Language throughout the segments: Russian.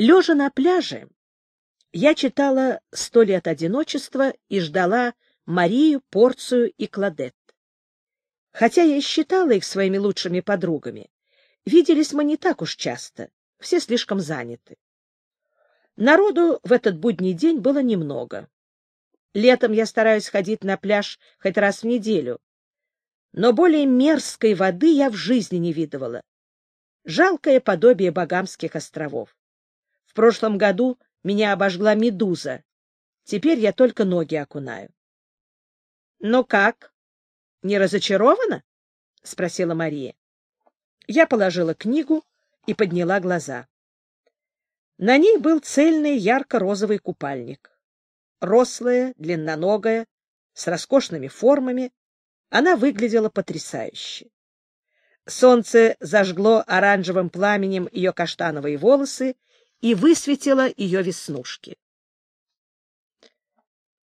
Лежа на пляже, я читала «Сто лет одиночества» и ждала Марию, Порцию и Кладет. Хотя я и считала их своими лучшими подругами, виделись мы не так уж часто, все слишком заняты. Народу в этот будний день было немного. Летом я стараюсь ходить на пляж хоть раз в неделю, но более мерзкой воды я в жизни не видывала. Жалкое подобие Багамских островов. В прошлом году меня обожгла медуза. Теперь я только ноги окунаю. — Ну как? Не разочарована? — спросила Мария. Я положила книгу и подняла глаза. На ней был цельный ярко-розовый купальник. Рослая, длинноногая, с роскошными формами, она выглядела потрясающе. Солнце зажгло оранжевым пламенем ее каштановые волосы и высветило ее веснушки.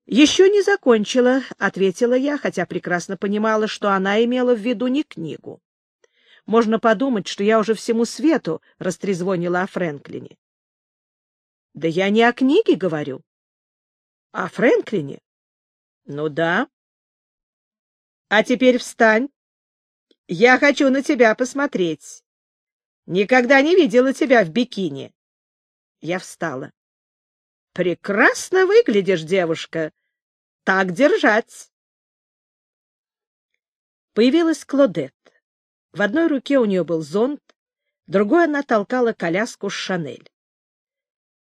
«Еще не закончила», — ответила я, хотя прекрасно понимала, что она имела в виду не книгу. Можно подумать, что я уже всему свету растрезвонила о Фрэнклине. Да я не о книге говорю. О Фрэнклине? Ну да. А теперь встань. Я хочу на тебя посмотреть. Никогда не видела тебя в бикини. Я встала. Прекрасно выглядишь, девушка. Так держать. Появилась Клодет. В одной руке у нее был зонт, другой она толкала коляску с Шанель.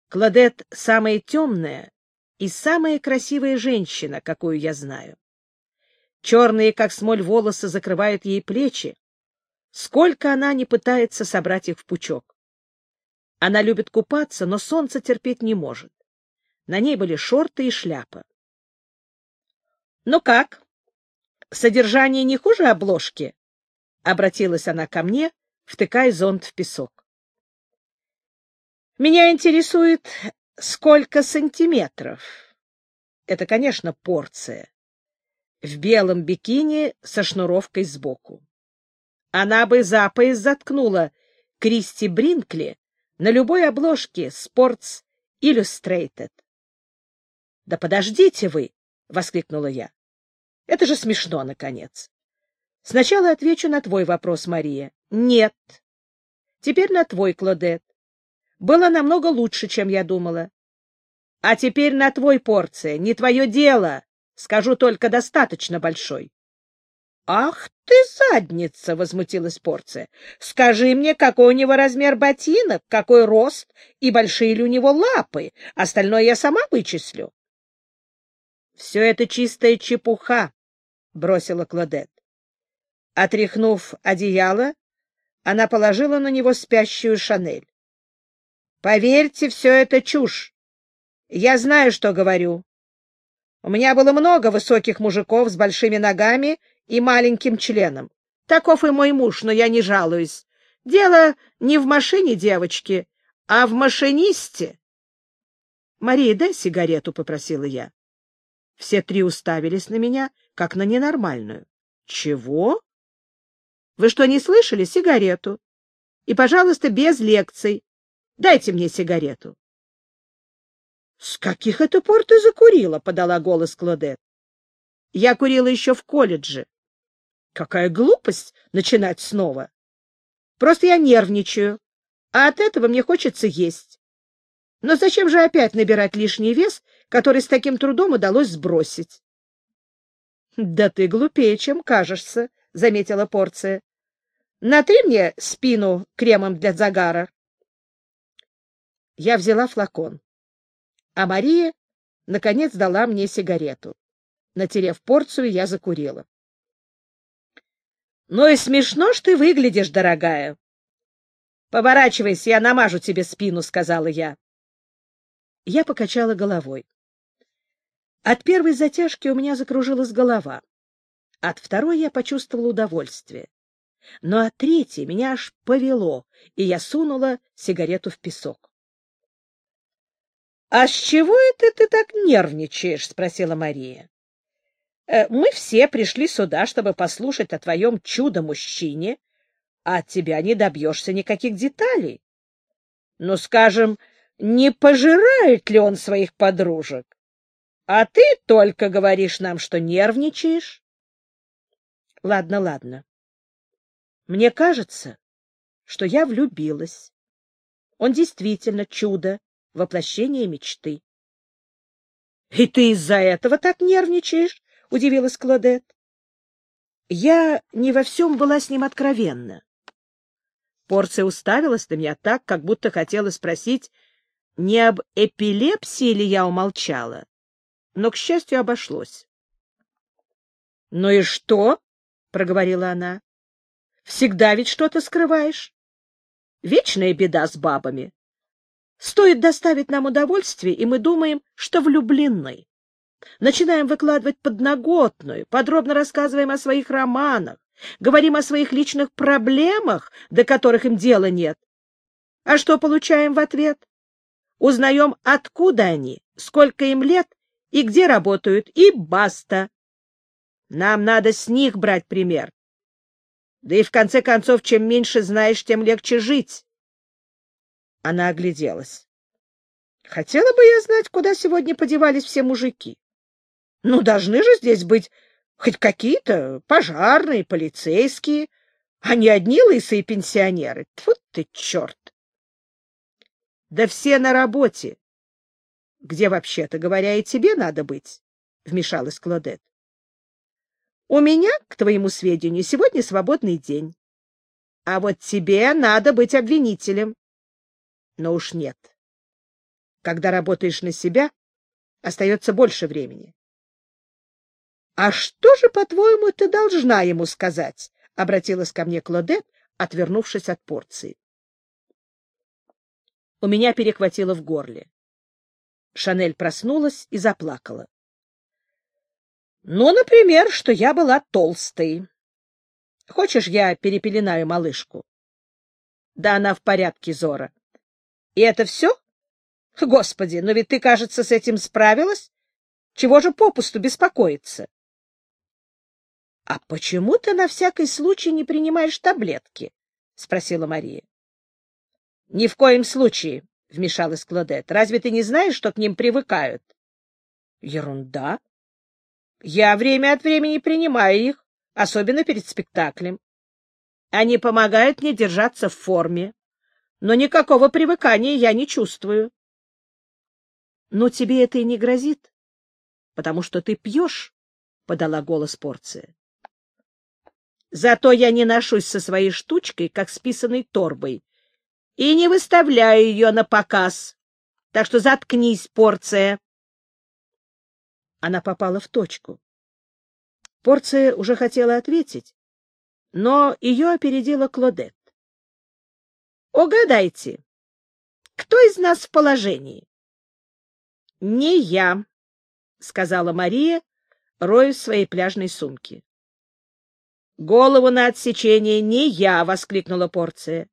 Клодет — самая темная и самая красивая женщина, какую я знаю. Черные, как смоль, волосы закрывают ей плечи. Сколько она не пытается собрать их в пучок. Она любит купаться, но солнце терпеть не может. На ней были шорты и шляпа. — Ну как? Содержание не хуже обложки? — обратилась она ко мне, втыкая зонт в песок. — Меня интересует, сколько сантиметров. Это, конечно, порция. В белом бикини со шнуровкой сбоку. Она бы за пояс заткнула Кристи Бринкли на любой обложке Sports Illustrated. — Да подождите вы! — воскликнула я. — Это же смешно, наконец. Сначала отвечу на твой вопрос, Мария. Нет. Теперь на твой, Клодет. Было намного лучше, чем я думала. А теперь на твой порция. Не твое дело. Скажу только достаточно большой. — Ах ты задница! — возмутилась порция. — Скажи мне, какой у него размер ботинок, какой рост и большие ли у него лапы. Остальное я сама вычислю. — Все это чистая чепуха, — бросила Клодет. Отряхнув одеяло, она положила на него спящую Шанель. — Поверьте, все это чушь. Я знаю, что говорю. У меня было много высоких мужиков с большими ногами и маленьким членом. Таков и мой муж, но я не жалуюсь. Дело не в машине девочки, а в машинисте. — Мария, дай сигарету, — попросила я. Все три уставились на меня, как на ненормальную. — Чего? — Вы что, не слышали? Сигарету. И, пожалуйста, без лекций. Дайте мне сигарету. — С каких это пор ты закурила? — подала голос Клодет. — Я курила еще в колледже. — Какая глупость начинать снова. Просто я нервничаю, а от этого мне хочется есть. Но зачем же опять набирать лишний вес, который с таким трудом удалось сбросить? — Да ты глупее, чем кажешься, — заметила порция. — Натри мне спину кремом для загара. Я взяла флакон, а Мария, наконец, дала мне сигарету. Натерев порцию, я закурила. — Ну и смешно ж ты выглядишь, дорогая. — Поворачивайся, я намажу тебе спину, — сказала я. Я покачала головой. От первой затяжки у меня закружилась голова. От второй я почувствовала удовольствие. Но от третьей меня аж повело, и я сунула сигарету в песок. — А с чего это ты так нервничаешь? — спросила Мария. «Э, — Мы все пришли сюда, чтобы послушать о твоем чудо-мужчине, а от тебя не добьешься никаких деталей. Ну, скажем, не пожирает ли он своих подружек. А ты только говоришь нам, что нервничаешь. Ладно, ладно. Мне кажется, что я влюбилась. Он действительно чудо, воплощение мечты. — И ты из-за этого так нервничаешь? — удивилась Клодет. Я не во всем была с ним откровенна. Порция уставилась на меня так, как будто хотела спросить, не об эпилепсии ли я умолчала, но, к счастью, обошлось. — Ну и что? — проговорила она. — Всегда ведь что-то скрываешь. Вечная беда с бабами. Стоит доставить нам удовольствие, и мы думаем, что влюблены. Начинаем выкладывать подноготную, подробно рассказываем о своих романах, говорим о своих личных проблемах, до которых им дела нет. А что получаем в ответ? Узнаем, откуда они, сколько им лет и где работают, и баста. Нам надо с них брать пример. Да и в конце концов, чем меньше знаешь, тем легче жить. Она огляделась. Хотела бы я знать, куда сегодня подевались все мужики. Ну, должны же здесь быть хоть какие-то пожарные, полицейские, а не одни лысые пенсионеры. Тьфу ты, черт! Да все на работе. Где, вообще-то говоря, и тебе надо быть, — вмешалась Клодет. У меня, к твоему сведению, сегодня свободный день. А вот тебе надо быть обвинителем. Но уж нет. Когда работаешь на себя, остается больше времени. — А что же, по-твоему, ты должна ему сказать? — обратилась ко мне Клодет, отвернувшись от порции. У меня перехватило в горле. Шанель проснулась и заплакала. — Ну, например, что я была толстой. Хочешь, я перепеленаю малышку? — Да она в порядке, Зора. — И это все? Господи, но ведь ты, кажется, с этим справилась. Чего же попусту беспокоиться? — А почему ты на всякий случай не принимаешь таблетки? — спросила Мария. — Ни в коем случае, — вмешалась Клодет. — Разве ты не знаешь, что к ним привыкают? — Ерунда. Я время от времени принимаю их, особенно перед спектаклем. Они помогают мне держаться в форме, но никакого привыкания я не чувствую. — Но тебе это и не грозит, потому что ты пьешь, — подала голос порция. Зато я не ношусь со своей штучкой, как с писаной торбой, и не выставляю ее на показ. Так что заткнись, порция. Она попала в точку. Порция уже хотела ответить, но ее опередила Клодет. Угадайте, кто из нас в положении? — Не я, — сказала Мария, роя в своей пляжной сумке. Голову на отсечение не я, — воскликнула порция.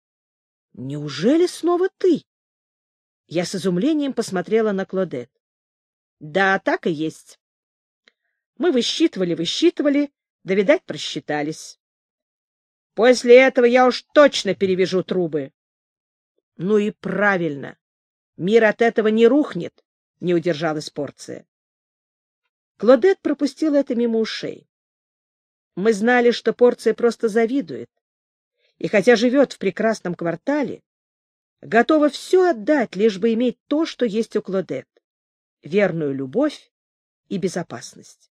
— Неужели снова ты? Я с изумлением посмотрела на Клодет. — Да, так и есть. Мы высчитывали, высчитывали, да, видать, просчитались. После этого я уж точно перевяжу трубы. — Ну и правильно. Мир от этого не рухнет, — не удержалась порция. Клодет пропустила это мимо ушей. Мы знали, что порция просто завидует. И хотя живет в прекрасном квартале, готова все отдать, лишь бы иметь то, что есть у Клодет — верную любовь и безопасность.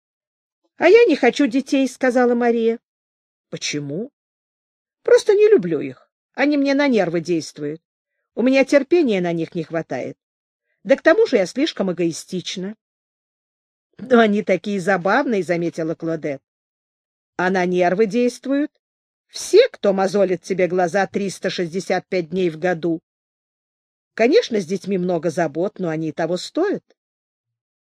— А я не хочу детей, — сказала Мария. — Почему? — Просто не люблю их. Они мне на нервы действуют. У меня терпения на них не хватает. Да к тому же я слишком эгоистична. — Но они такие забавные, — заметила Клодет а на нервы действуют все, кто мозолит тебе глаза 365 дней в году. Конечно, с детьми много забот, но они того стоят.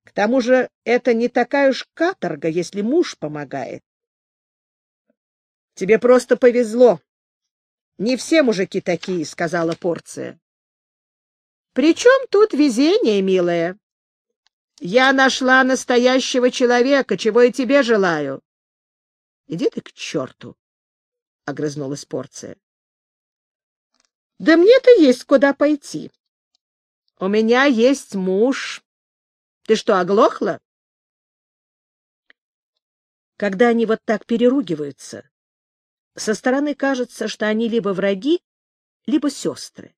К тому же это не такая уж каторга, если муж помогает. — Тебе просто повезло. Не все мужики такие, — сказала порция. — При чем тут везение, милая? Я нашла настоящего человека, чего и тебе желаю. — Иди ты к черту! — огрызнулась порция. Да мне-то есть куда пойти. У меня есть муж. Ты что, оглохла? Когда они вот так переругиваются, со стороны кажется, что они либо враги, либо сестры.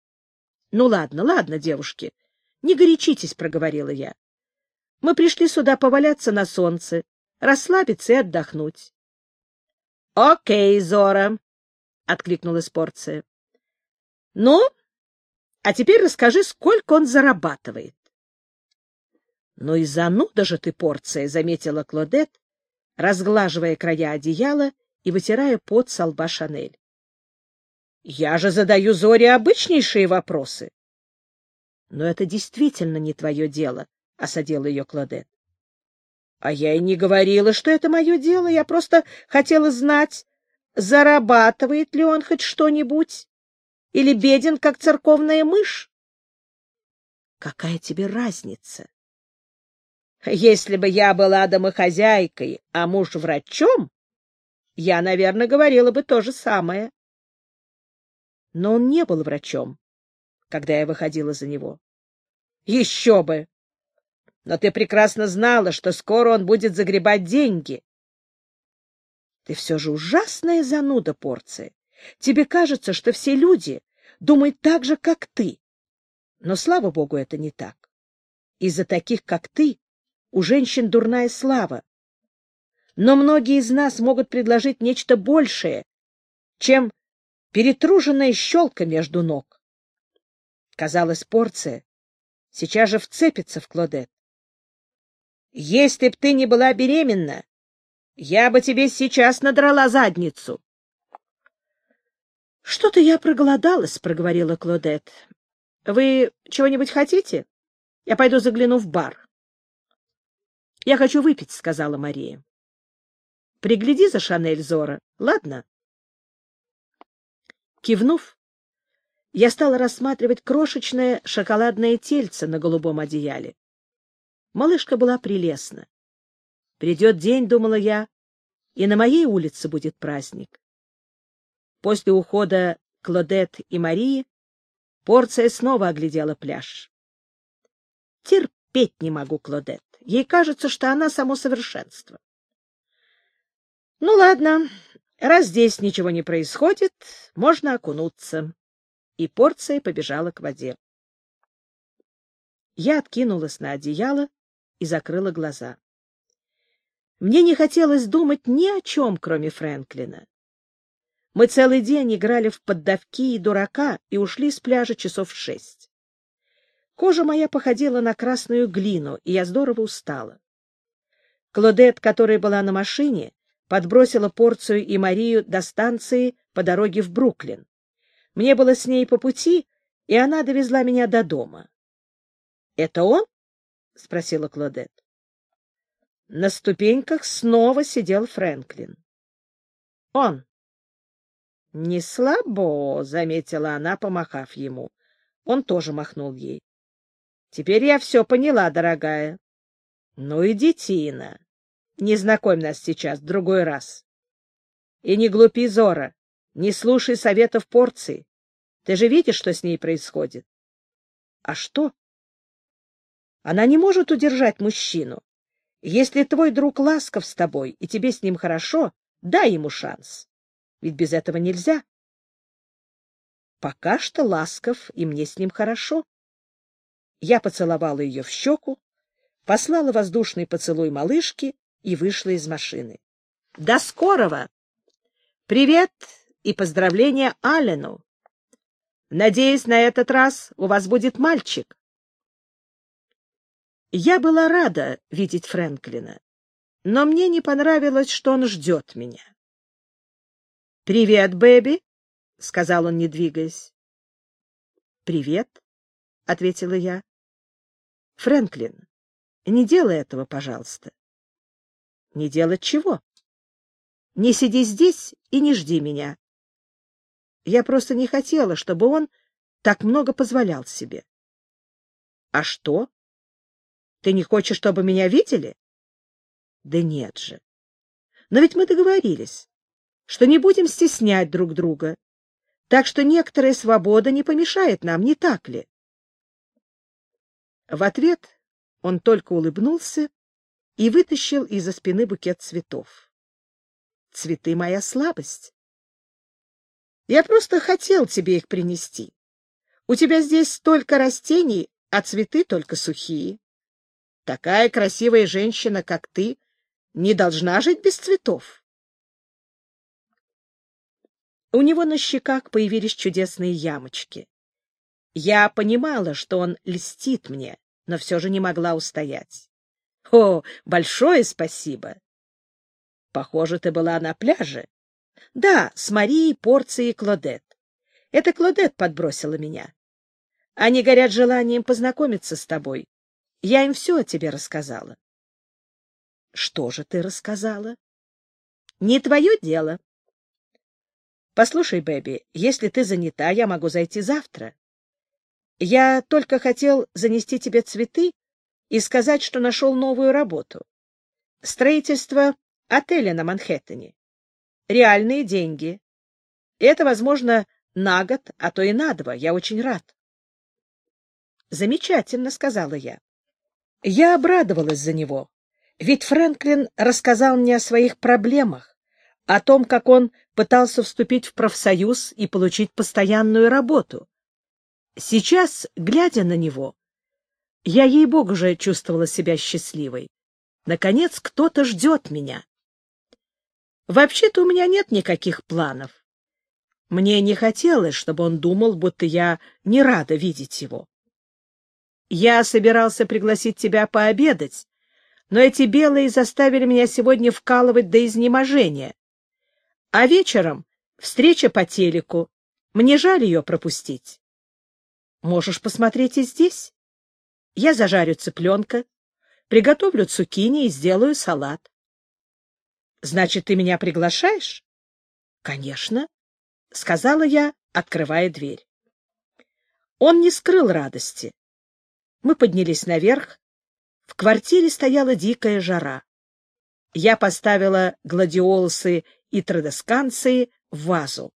— Ну ладно, ладно, девушки, не горячитесь, — проговорила я. — Мы пришли сюда поваляться на солнце, расслабиться и отдохнуть. — Окей, Зора, — откликнулась порция. — Ну, а теперь расскажи, сколько он зарабатывает. — Ну и зануда же ты, порция, — заметила Клодет, разглаживая края одеяла и вытирая пот со лба Шанель. — Я же задаю Зоре обычнейшие вопросы. — Но это действительно не твое дело, — осадила ее Клодет. — А я и не говорила, что это мое дело. Я просто хотела знать, зарабатывает ли он хоть что-нибудь или беден, как церковная мышь. — Какая тебе разница? — Если бы я была домохозяйкой, а муж врачом, я, наверное, говорила бы то же самое. Но он не был врачом, когда я выходила за него. Еще бы! Но ты прекрасно знала, что скоро он будет загребать деньги. Ты все же ужасная зануда, порция. Тебе кажется, что все люди думают так же, как ты. Но, слава богу, это не так. Из-за таких, как ты, у женщин дурная слава но многие из нас могут предложить нечто большее, чем перетруженная щелка между ног. Казалось, порция сейчас же вцепится в Клодет. Если б ты не была беременна, я бы тебе сейчас надрала задницу. — Что-то я проголодалась, — проговорила Клодет. — Вы чего-нибудь хотите? Я пойду загляну в бар. — Я хочу выпить, — сказала Мария. Пригляди за Шанель, Зора, ладно? Кивнув, я стала рассматривать крошечное шоколадное тельце на голубом одеяле. Малышка была прелестна. Придет день, думала я, и на моей улице будет праздник. После ухода Клодет и Марии порция снова оглядела пляж. Терпеть не могу Клодет. Ей кажется, что она само совершенство. Ну, ладно, раз здесь ничего не происходит, можно окунуться. И порция побежала к воде. Я откинулась на одеяло и закрыла глаза. Мне не хотелось думать ни о чем, кроме Фрэнклина. Мы целый день играли в поддавки и дурака и ушли с пляжа часов шесть. Кожа моя походила на красную глину, и я здорово устала. Клодет, которая была на машине, подбросила порцию и Марию до станции по дороге в Бруклин. Мне было с ней по пути, и она довезла меня до дома. — Это он? — спросила Клодет. На ступеньках снова сидел Фрэнклин. — Он. — Не слабо, — заметила она, помахав ему. Он тоже махнул ей. — Теперь я все поняла, дорогая. — Ну и детина. Не знакомь нас сейчас, в другой раз. И не глупи, Зора, не слушай советов порции. Ты же видишь, что с ней происходит? А что? Она не может удержать мужчину. Если твой друг ласков с тобой, и тебе с ним хорошо, дай ему шанс. Ведь без этого нельзя. Пока что ласков, и мне с ним хорошо. Я поцеловала ее в щеку, послала воздушный поцелуй малышке и вышла из машины. — До скорого! Привет и поздравления Алену! Надеюсь, на этот раз у вас будет мальчик. Я была рада видеть Фрэнклина, но мне не понравилось, что он ждет меня. — Привет, Бэби, — сказал он, не двигаясь. — Привет, — ответила я. — Фрэнклин, не делай этого, пожалуйста. Не делать чего? Не сиди здесь и не жди меня. Я просто не хотела, чтобы он так много позволял себе. А что? Ты не хочешь, чтобы меня видели? Да нет же. Но ведь мы договорились, что не будем стеснять друг друга. Так что некоторая свобода не помешает нам, не так ли? В ответ он только улыбнулся и вытащил из-за спины букет цветов. Цветы — моя слабость. Я просто хотел тебе их принести. У тебя здесь столько растений, а цветы только сухие. Такая красивая женщина, как ты, не должна жить без цветов. У него на щеках появились чудесные ямочки. Я понимала, что он льстит мне, но все же не могла устоять. — О, большое спасибо! — Похоже, ты была на пляже. — Да, с Марией, Порцией и Клодет. Это Клодет подбросила меня. Они горят желанием познакомиться с тобой. Я им все о тебе рассказала. — Что же ты рассказала? — Не твое дело. — Послушай, Бэби, если ты занята, я могу зайти завтра. Я только хотел занести тебе цветы и сказать, что нашел новую работу. Строительство отеля на Манхэттене. Реальные деньги. Это, возможно, на год, а то и на два. Я очень рад. Замечательно, — сказала я. Я обрадовалась за него, ведь Фрэнклин рассказал мне о своих проблемах, о том, как он пытался вступить в профсоюз и получить постоянную работу. Сейчас, глядя на него, я, ей-богу, же чувствовала себя счастливой. Наконец, кто-то ждет меня. Вообще-то у меня нет никаких планов. Мне не хотелось, чтобы он думал, будто я не рада видеть его. Я собирался пригласить тебя пообедать, но эти белые заставили меня сегодня вкалывать до изнеможения. А вечером встреча по телеку. Мне жаль ее пропустить. Можешь посмотреть и здесь. Я зажарю цыпленка, приготовлю цукини и сделаю салат. — Значит, ты меня приглашаешь? — Конечно, — сказала я, открывая дверь. Он не скрыл радости. Мы поднялись наверх. В квартире стояла дикая жара. Я поставила гладиолусы и традосканции в вазу.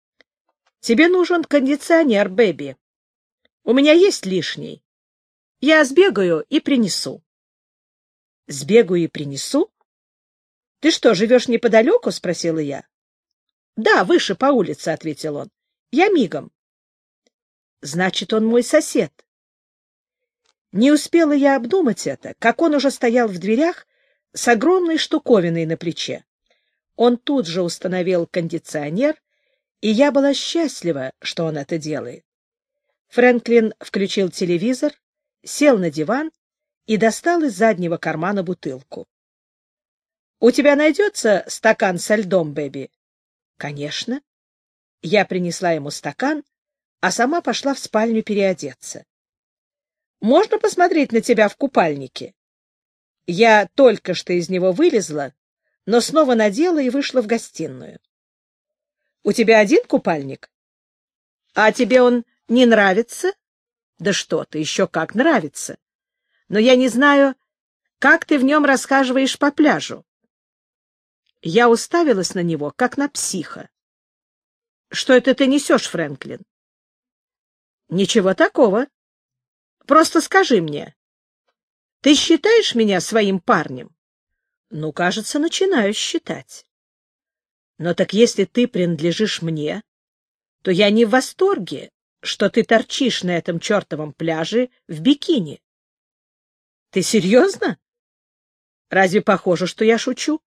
— Тебе нужен кондиционер, Бэби. У меня есть лишний. Я сбегаю и принесу. — Сбегаю и принесу? — Ты что, живешь неподалеку? — спросила я. — Да, выше по улице, — ответил он. — Я мигом. — Значит, он мой сосед. Не успела я обдумать это, как он уже стоял в дверях с огромной штуковиной на плече. Он тут же установил кондиционер, и я была счастлива, что он это делает. Фрэнклин включил телевизор, сел на диван и достал из заднего кармана бутылку. — У тебя найдется стакан со льдом, Бэби? — Конечно. Я принесла ему стакан, а сама пошла в спальню переодеться. — Можно посмотреть на тебя в купальнике? Я только что из него вылезла, но снова надела и вышла в гостиную. — У тебя один купальник? — А тебе он не нравится? Да что ты, еще как нравится. Но я не знаю, как ты в нем расхаживаешь по пляжу. Я уставилась на него, как на психа. Что это ты несешь, Фрэнклин? Ничего такого. Просто скажи мне, ты считаешь меня своим парнем? Ну, кажется, начинаю считать. Но так если ты принадлежишь мне, то я не в восторге что ты торчишь на этом чертовом пляже в бикини. Ты серьезно? Разве похоже, что я шучу?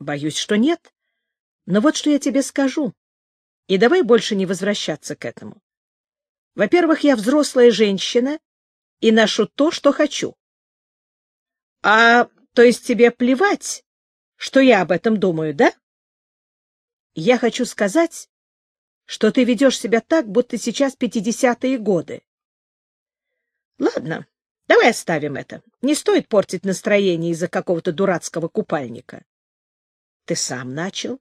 Боюсь, что нет. Но вот что я тебе скажу. И давай больше не возвращаться к этому. Во-первых, я взрослая женщина и ношу то, что хочу. А то есть тебе плевать, что я об этом думаю, да? Я хочу сказать, что ты ведешь себя так, будто сейчас пятидесятые годы. Ладно, давай оставим это. Не стоит портить настроение из-за какого-то дурацкого купальника. Ты сам начал?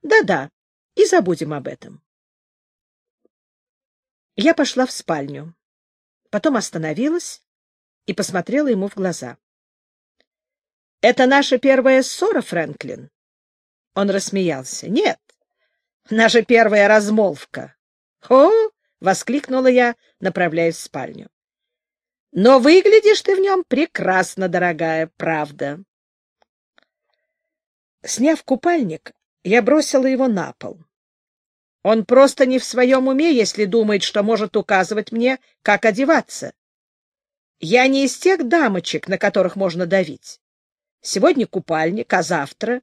Да-да, и забудем об этом. Я пошла в спальню, потом остановилась и посмотрела ему в глаза. — Это наша первая ссора, Фрэнклин? Он рассмеялся. — Нет, Наша первая размолвка. «О!» — воскликнула я, направляясь в спальню. «Но выглядишь ты в нем прекрасно, дорогая, правда». Сняв купальник, я бросила его на пол. Он просто не в своем уме, если думает, что может указывать мне, как одеваться. Я не из тех дамочек, на которых можно давить. Сегодня купальник, а завтра...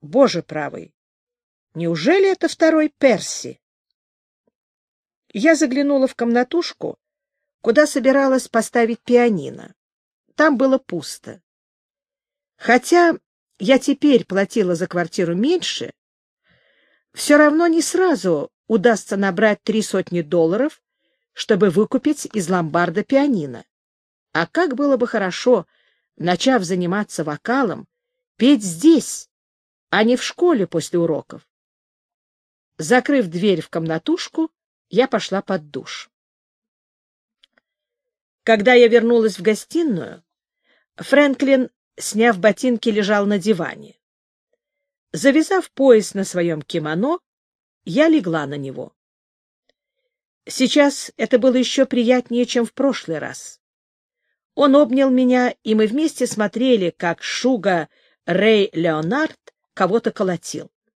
Боже правый! Неужели это второй Перси? Я заглянула в комнатушку, куда собиралась поставить пианино. Там было пусто. Хотя я теперь платила за квартиру меньше, все равно не сразу удастся набрать три сотни долларов, чтобы выкупить из ломбарда пианино. А как было бы хорошо, начав заниматься вокалом, петь здесь, а не в школе после уроков. Закрыв дверь в комнатушку, я пошла под душ. Когда я вернулась в гостиную, Фрэнклин, сняв ботинки, лежал на диване. Завязав пояс на своем кимоно, я легла на него. Сейчас это было еще приятнее, чем в прошлый раз. Он обнял меня, и мы вместе смотрели, как Шуга Рэй Леонард кого-то колотил.